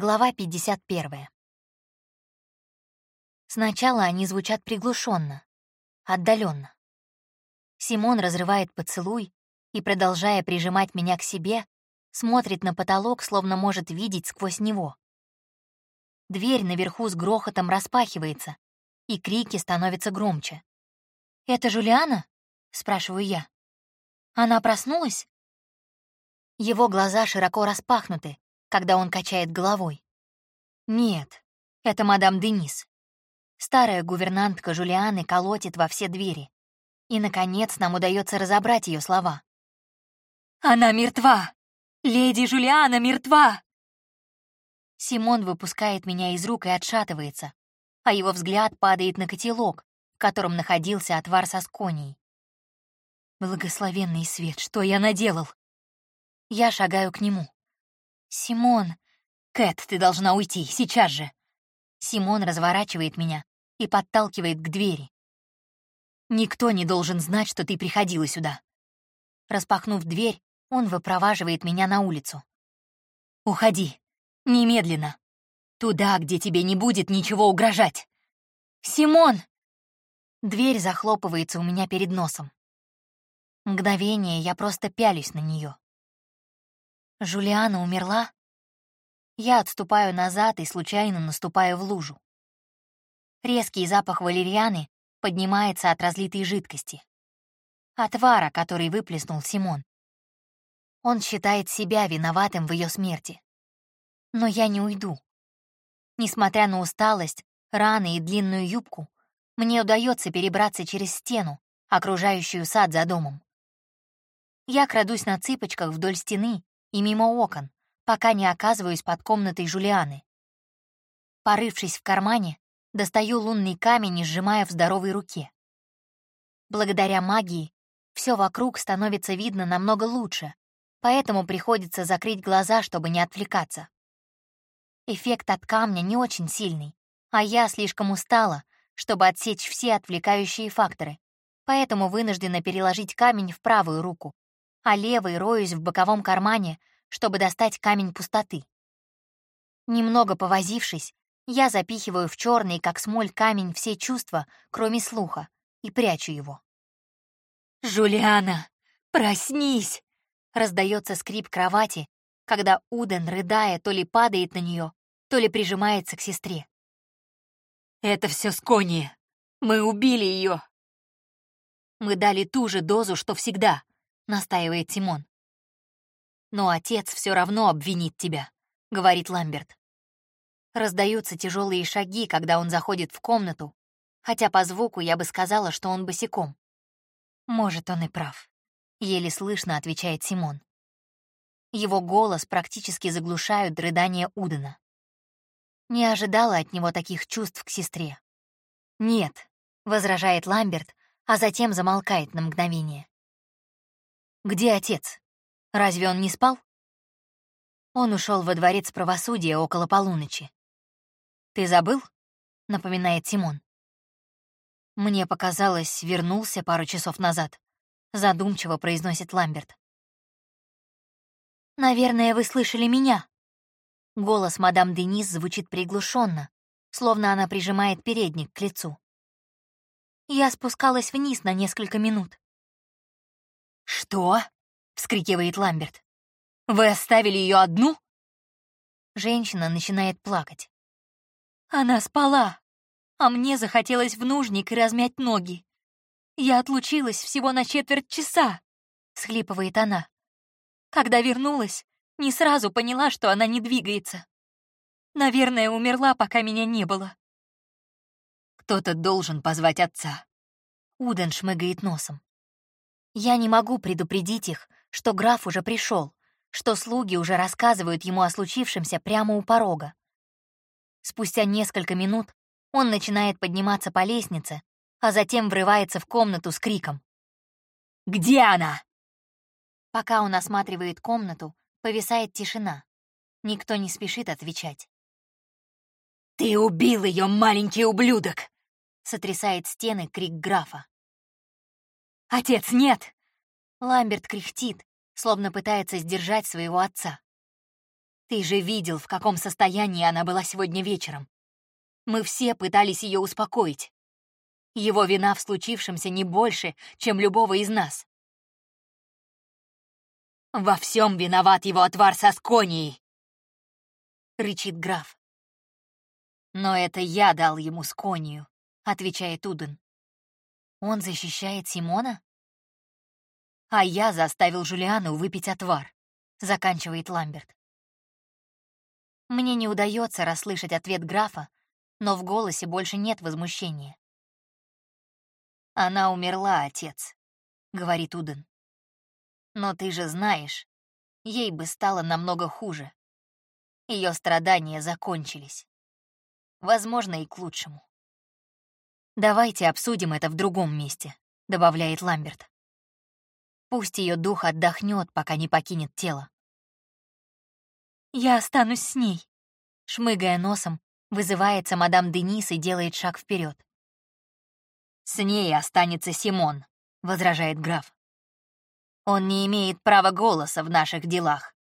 Глава 51. Сначала они звучат приглушенно, отдаленно. Симон разрывает поцелуй и, продолжая прижимать меня к себе, смотрит на потолок, словно может видеть сквозь него. Дверь наверху с грохотом распахивается, и крики становятся громче. «Это Жулиана?» — спрашиваю я. «Она проснулась?» Его глаза широко распахнуты, когда он качает головой. «Нет, это мадам Денис». Старая гувернантка Жулианы колотит во все двери. И, наконец, нам удается разобрать ее слова. «Она мертва! Леди Жулиана мертва!» Симон выпускает меня из рук и отшатывается, а его взгляд падает на котелок, в котором находился отвар со сконией. Благословенный свет, что я наделал? Я шагаю к нему. «Симон!» «Кэт, ты должна уйти, сейчас же!» Симон разворачивает меня и подталкивает к двери. «Никто не должен знать, что ты приходила сюда». Распахнув дверь, он выпроваживает меня на улицу. «Уходи. Немедленно. Туда, где тебе не будет ничего угрожать. Симон!» Дверь захлопывается у меня перед носом. Мгновение я просто пялюсь на нее. Жулиана умерла? Я отступаю назад и случайно наступаю в лужу. Резкий запах валерьяны поднимается от разлитой жидкости. Отвара, который выплеснул Симон. Он считает себя виноватым в ее смерти. Но я не уйду. Несмотря на усталость, раны и длинную юбку, мне удается перебраться через стену, окружающую сад за домом. Я крадусь на цыпочках вдоль стены и мимо окон, пока не оказываюсь под комнатой Жулианы. Порывшись в кармане, достаю лунный камень и сжимая в здоровой руке. Благодаря магии все вокруг становится видно намного лучше, поэтому приходится закрыть глаза, чтобы не отвлекаться. Эффект от камня не очень сильный, а я слишком устала, чтобы отсечь все отвлекающие факторы, поэтому вынуждена переложить камень в правую руку, а левой роюсь в боковом кармане, чтобы достать камень пустоты. Немного повозившись, я запихиваю в черный, как смоль, камень все чувства, кроме слуха, и прячу его. «Жулиана, проснись!» — раздается скрип кровати, когда Уден, рыдая, то ли падает на нее, то ли прижимается к сестре. «Это все Скония! Мы убили ее!» Мы дали ту же дозу, что всегда, настаивает Тимон. «Но отец все равно обвинит тебя», — говорит Ламберт. Раздаются тяжелые шаги, когда он заходит в комнату, хотя по звуку я бы сказала, что он босиком. «Может, он и прав», — еле слышно отвечает Симон. Его голос практически заглушают рыдания Удена. Не ожидала от него таких чувств к сестре. «Нет», — возражает Ламберт, а затем замолкает на мгновение. Где отец? Разве он не спал? Он ушел во дворец правосудия около полуночи. «Ты забыл?» — напоминает Тимон. «Мне показалось, вернулся пару часов назад», — задумчиво произносит Ламберт. «Наверное, вы слышали меня». Голос мадам Денис звучит приглушенно, словно она прижимает передник к лицу. Я спускалась вниз на несколько минут. «Что?» — вскрикивает Ламберт. «Вы оставили ее одну?» Женщина начинает плакать. «Она спала, а мне захотелось в нужник и размять ноги. Я отлучилась всего на четверть часа», — схлипывает она. Когда вернулась, не сразу поняла, что она не двигается. Наверное, умерла, пока меня не было. «Кто-то должен позвать отца». Уден шмыгает носом. Я не могу предупредить их, что граф уже пришел, что слуги уже рассказывают ему о случившемся прямо у порога. Спустя несколько минут он начинает подниматься по лестнице, а затем врывается в комнату с криком. «Где она?» Пока он осматривает комнату, повисает тишина. Никто не спешит отвечать. «Ты убил ее, маленький ублюдок!» — сотрясает стены крик графа. «Отец, нет!» Ламберт кряхтит, словно пытается сдержать своего отца. Ты же видел, в каком состоянии она была сегодня вечером. Мы все пытались ее успокоить. Его вина в случившемся не больше, чем любого из нас. «Во всем виноват его отвар со сконией!» — рычит граф. «Но это я дал ему сконию», — отвечает Уден. «Он защищает Симона?» «А я заставил Жулиану выпить отвар», — заканчивает Ламберт. Мне не удается расслышать ответ графа, но в голосе больше нет возмущения. «Она умерла, отец», — говорит Уден. «Но ты же знаешь, ей бы стало намного хуже. Ее страдания закончились. Возможно, и к лучшему». «Давайте обсудим это в другом месте», — добавляет Ламберт. «Пусть ее дух отдохнет, пока не покинет тело». «Я останусь с ней», — шмыгая носом, вызывается мадам Денис и делает шаг вперед. «С ней останется Симон», — возражает граф. «Он не имеет права голоса в наших делах,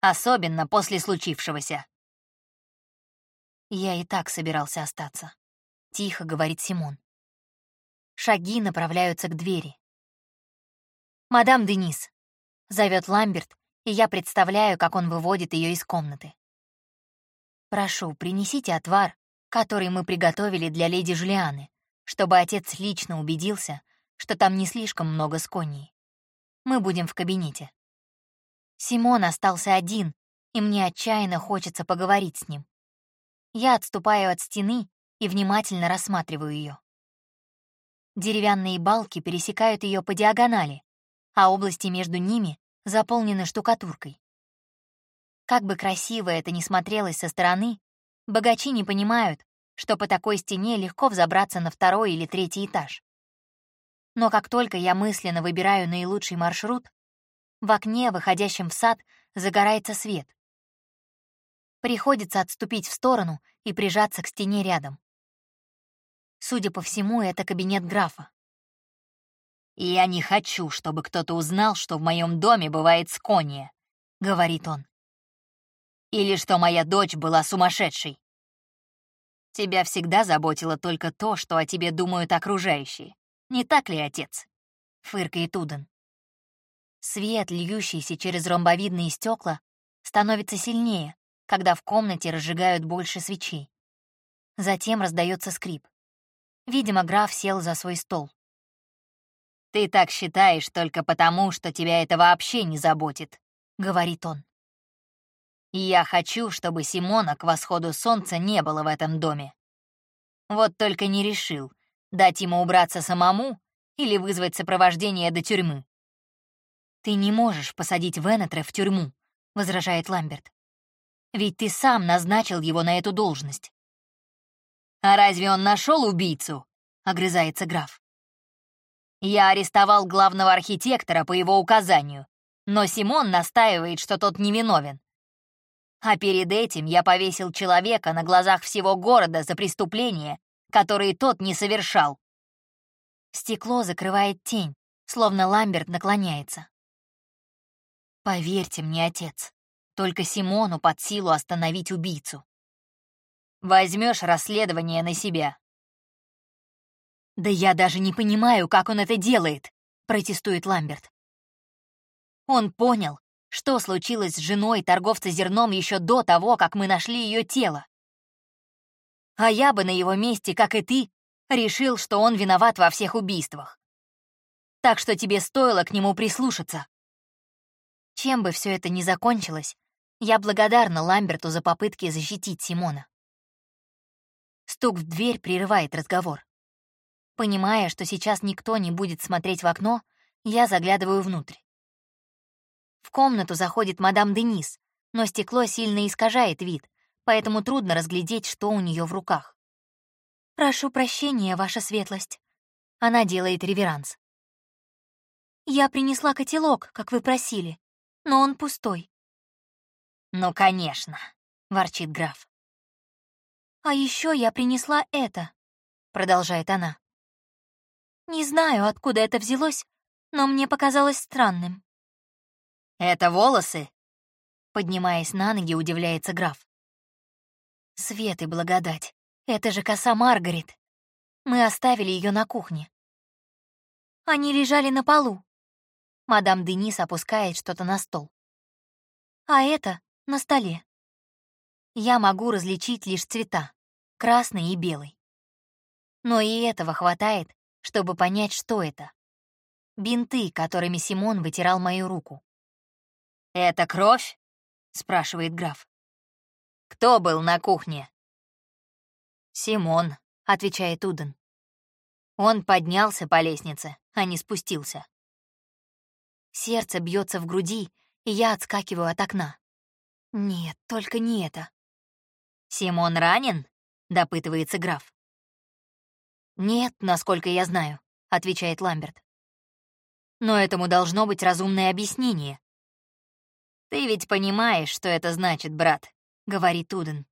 особенно после случившегося». «Я и так собирался остаться», — тихо говорит Симон. Шаги направляются к двери. «Мадам Денис», — зовет Ламберт, и я представляю, как он выводит ее из комнаты. «Прошу, принесите отвар, который мы приготовили для леди Жулианы, чтобы отец лично убедился, что там не слишком много сконей. Мы будем в кабинете». Симон остался один, и мне отчаянно хочется поговорить с ним. Я отступаю от стены и внимательно рассматриваю ее. Деревянные балки пересекают ее по диагонали, а области между ними заполнены штукатуркой. Как бы красиво это ни смотрелось со стороны, богачи не понимают, что по такой стене легко взобраться на второй или третий этаж. Но как только я мысленно выбираю наилучший маршрут, в окне, выходящем в сад, загорается свет. Приходится отступить в сторону и прижаться к стене рядом. Судя по всему, это кабинет графа. «Я не хочу, чтобы кто-то узнал, что в моем доме бывает скония», — говорит он. «Или что моя дочь была сумасшедшей. Тебя всегда заботило только то, что о тебе думают окружающие. Не так ли, отец?» — фыркает Уден. Свет, льющийся через ромбовидные стекла, становится сильнее, когда в комнате разжигают больше свечей. Затем раздается скрип. Видимо, граф сел за свой стол. «Ты так считаешь только потому, что тебя это вообще не заботит», — говорит он. «Я хочу, чтобы Симона к восходу солнца не было в этом доме. Вот только не решил, дать ему убраться самому или вызвать сопровождение до тюрьмы». «Ты не можешь посадить Венетре в тюрьму», — возражает Ламберт. «Ведь ты сам назначил его на эту должность». «А разве он нашел убийцу?» — огрызается граф. Я арестовал главного архитектора по его указанию, но Симон настаивает, что тот невиновен. А перед этим я повесил человека на глазах всего города за преступления, которые тот не совершал. Стекло закрывает тень, словно Ламберт наклоняется. Поверьте мне, отец, только Симону под силу остановить убийцу. Возьмешь расследование на себя, «Да я даже не понимаю, как он это делает», — протестует Ламберт. Он понял, что случилось с женой торговца зерном еще до того, как мы нашли ее тело. А я бы на его месте, как и ты, решил, что он виноват во всех убийствах. Так что тебе стоило к нему прислушаться. Чем бы все это ни закончилось, я благодарна Ламберту за попытки защитить Симона. Стук в дверь прерывает разговор. Понимая, что сейчас никто не будет смотреть в окно, я заглядываю внутрь. В комнату заходит мадам Денис, но стекло сильно искажает вид, поэтому трудно разглядеть, что у нее в руках. «Прошу прощения, ваша светлость». Она делает реверанс. «Я принесла котелок, как вы просили, но он пустой». «Ну, конечно», — ворчит граф. «А еще я принесла это», — продолжает она. Не знаю, откуда это взялось, но мне показалось странным. «Это волосы?» Поднимаясь на ноги, удивляется граф. Свет и благодать. Это же коса Маргарет. Мы оставили ее на кухне. Они лежали на полу. Мадам Денис опускает что-то на стол. А это на столе. Я могу различить лишь цвета — красный и белый. Но и этого хватает, чтобы понять, что это. Бинты, которыми Симон вытирал мою руку. «Это кровь?» — спрашивает граф. «Кто был на кухне?» «Симон», — отвечает Уден. Он поднялся по лестнице, а не спустился. Сердце бьется в груди, и я отскакиваю от окна. Нет, только не это. «Симон ранен?» — допытывается граф. «Нет, насколько я знаю», — отвечает Ламберт. «Но этому должно быть разумное объяснение». «Ты ведь понимаешь, что это значит, брат», — говорит Уден.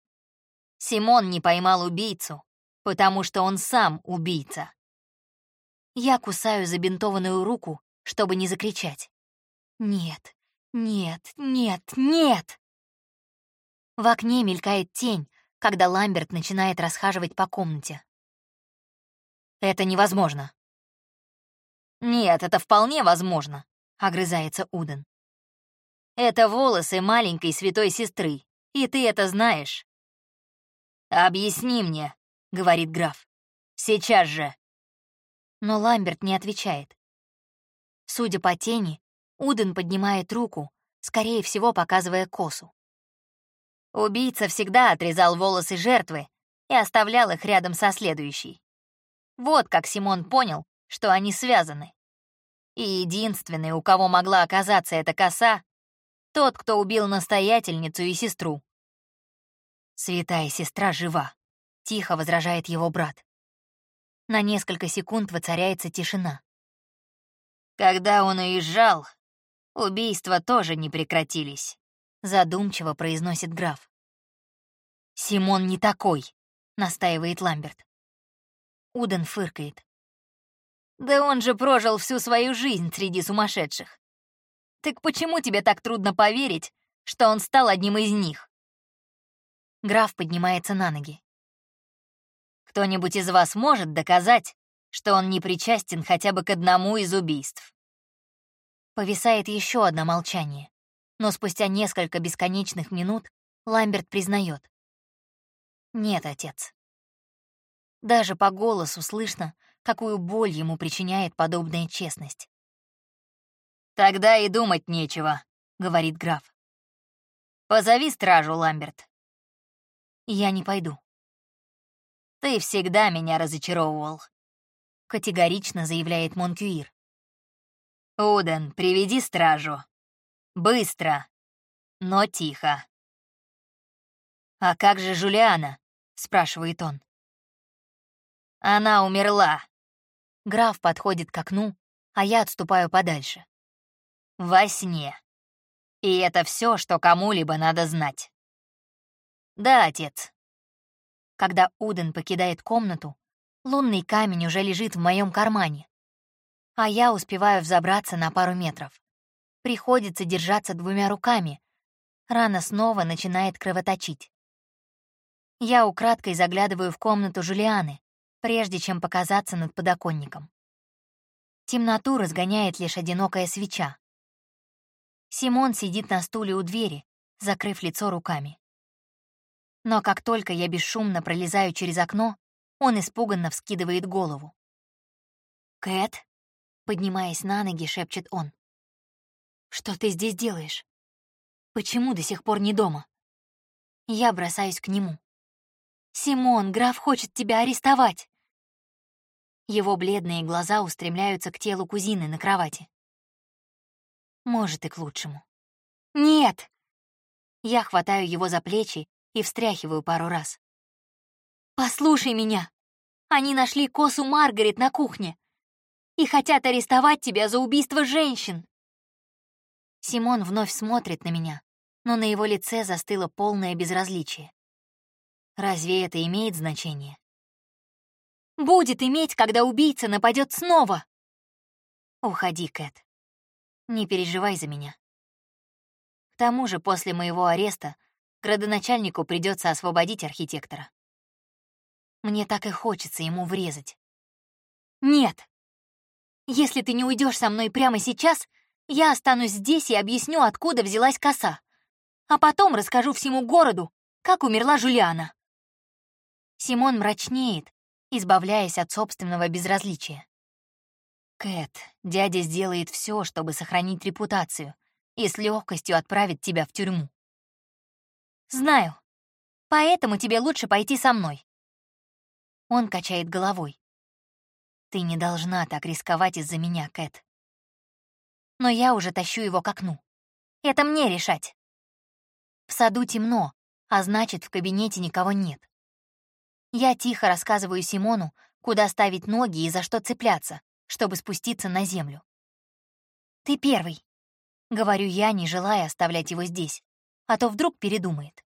«Симон не поймал убийцу, потому что он сам убийца». Я кусаю забинтованную руку, чтобы не закричать. «Нет, нет, нет, нет!» В окне мелькает тень, когда Ламберт начинает расхаживать по комнате. «Это невозможно». «Нет, это вполне возможно», — огрызается Уден. «Это волосы маленькой святой сестры, и ты это знаешь». «Объясни мне», — говорит граф. «Сейчас же». Но Ламберт не отвечает. Судя по тени, Уден поднимает руку, скорее всего, показывая косу. Убийца всегда отрезал волосы жертвы и оставлял их рядом со следующей. Вот как Симон понял, что они связаны. И единственный, у кого могла оказаться эта коса, тот, кто убил настоятельницу и сестру. «Святая сестра жива», — тихо возражает его брат. На несколько секунд воцаряется тишина. Когда он уезжал, убийства тоже не прекратились задумчиво произносит граф. «Симон не такой», — настаивает Ламберт. Уден фыркает. «Да он же прожил всю свою жизнь среди сумасшедших. Так почему тебе так трудно поверить, что он стал одним из них?» Граф поднимается на ноги. «Кто-нибудь из вас может доказать, что он не причастен хотя бы к одному из убийств?» Повисает еще одно молчание но спустя несколько бесконечных минут Ламберт признает. «Нет, отец». Даже по голосу слышно, какую боль ему причиняет подобная честность. «Тогда и думать нечего», — говорит граф. «Позови стражу, Ламберт». «Я не пойду». «Ты всегда меня разочаровывал», — категорично заявляет Монкюир. «Уден, приведи стражу», Быстро, но тихо. «А как же Жулиана?» — спрашивает он. «Она умерла». Граф подходит к окну, а я отступаю подальше. Во сне. И это все, что кому-либо надо знать. Да, отец. Когда Уден покидает комнату, лунный камень уже лежит в моем кармане, а я успеваю взобраться на пару метров. Приходится держаться двумя руками. Рана снова начинает кровоточить. Я украдкой заглядываю в комнату Жулианы, прежде чем показаться над подоконником. Темноту разгоняет лишь одинокая свеча. Симон сидит на стуле у двери, закрыв лицо руками. Но как только я бесшумно пролезаю через окно, он испуганно вскидывает голову. «Кэт?» — поднимаясь на ноги, шепчет он. Что ты здесь делаешь? Почему до сих пор не дома? Я бросаюсь к нему. «Симон, граф хочет тебя арестовать!» Его бледные глаза устремляются к телу кузины на кровати. Может, и к лучшему. «Нет!» Я хватаю его за плечи и встряхиваю пару раз. «Послушай меня! Они нашли косу Маргарет на кухне и хотят арестовать тебя за убийство женщин!» Симон вновь смотрит на меня, но на его лице застыло полное безразличие. Разве это имеет значение? Будет иметь, когда убийца нападет снова. Уходи, Кэт. Не переживай за меня. К тому же после моего ареста градоначальнику придется освободить архитектора. Мне так и хочется ему врезать. Нет. Если ты не уйдешь со мной прямо сейчас, я останусь здесь и объясню, откуда взялась коса. А потом расскажу всему городу, как умерла Жулиана. Симон мрачнеет, избавляясь от собственного безразличия. Кэт, дядя сделает все, чтобы сохранить репутацию и с легкостью отправит тебя в тюрьму. Знаю. Поэтому тебе лучше пойти со мной. Он качает головой. Ты не должна так рисковать из-за меня, Кэт. Но я уже тащу его к окну. Это мне решать. В саду темно, а значит, в кабинете никого нет. Я тихо рассказываю Симону, куда ставить ноги и за что цепляться, чтобы спуститься на землю. «Ты первый», — говорю я, не желая оставлять его здесь, а то вдруг передумает.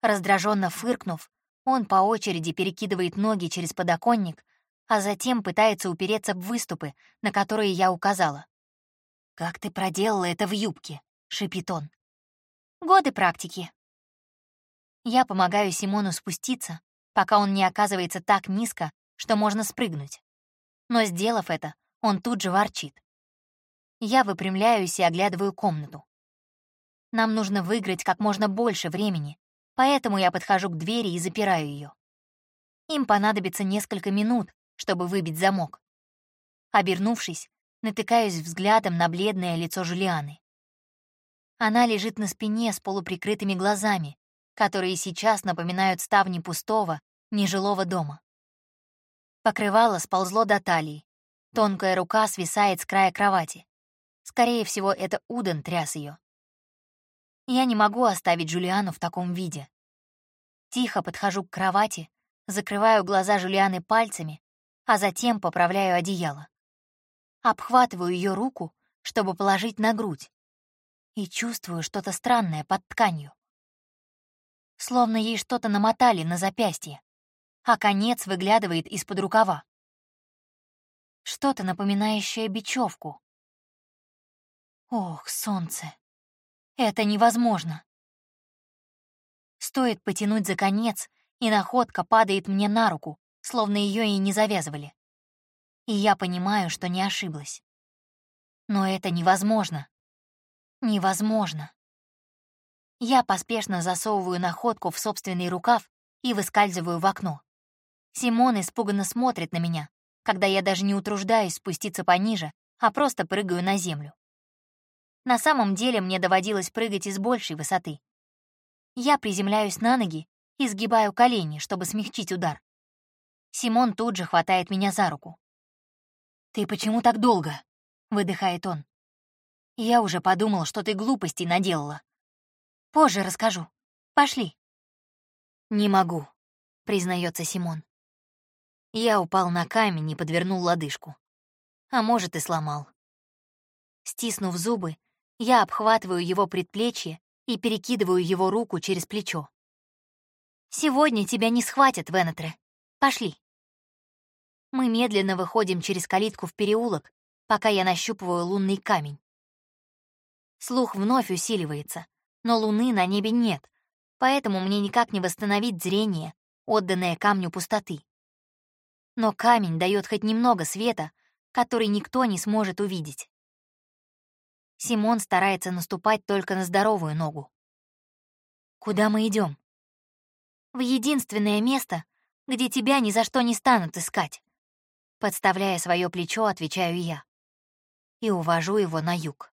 Раздраженно фыркнув, он по очереди перекидывает ноги через подоконник, а затем пытается упереться в выступы, на которые я указала. «Как ты проделала это в юбке?» — шипит он. «Годы практики», я помогаю Симону спуститься, пока он не оказывается так низко, что можно спрыгнуть. Но, сделав это, он тут же ворчит. Я выпрямляюсь и оглядываю комнату. Нам нужно выиграть как можно больше времени, поэтому я подхожу к двери и запираю ее. Им понадобится несколько минут, чтобы выбить замок. Обернувшись, натыкаюсь взглядом на бледное лицо Жулианы. Она лежит на спине с полуприкрытыми глазами, которые сейчас напоминают ставни пустого, нежилого дома. Покрывало сползло до талии. Тонкая рука свисает с края кровати. Скорее всего, это Уден тряс ее. Я не могу оставить Джулиану в таком виде. Тихо подхожу к кровати, закрываю глаза Жулианы пальцами, а затем поправляю одеяло. Обхватываю ее руку, чтобы положить на грудь, и чувствую что-то странное под тканью словно ей что-то намотали на запястье, а конец выглядывает из-под рукава. Что-то напоминающее бечевку. Ох, солнце. Это невозможно. Стоит потянуть за конец, и находка падает мне на руку, словно ее и не завязывали. И я понимаю, что не ошиблась. Но это невозможно. Невозможно. Я поспешно засовываю находку в собственный рукав и выскальзываю в окно. Симон испуганно смотрит на меня, когда я даже не утруждаюсь спуститься пониже, а просто прыгаю на землю. На самом деле мне доводилось прыгать из большей высоты. Я приземляюсь на ноги и сгибаю колени, чтобы смягчить удар. Симон тут же хватает меня за руку. «Ты почему так долго?» — выдыхает он. «Я уже подумал, что ты глупостей наделала. Позже расскажу. Пошли. Не могу, признается Симон. Я упал на камень и подвернул лодыжку. А может, и сломал. Стиснув зубы, я обхватываю его предплечье и перекидываю его руку через плечо. «Сегодня тебя не схватят, Венетре. Пошли». Мы медленно выходим через калитку в переулок, пока я нащупываю лунный камень. Слух вновь усиливается, но луны на небе нет, поэтому мне никак не восстановить зрение, отданное камню пустоты. Но камень дает хоть немного света, который никто не сможет увидеть. Симон старается наступать только на здоровую ногу. Куда мы идем? В единственное место, где тебя ни за что не станут искать. Подставляя свое плечо, отвечаю я. И увожу его на юг.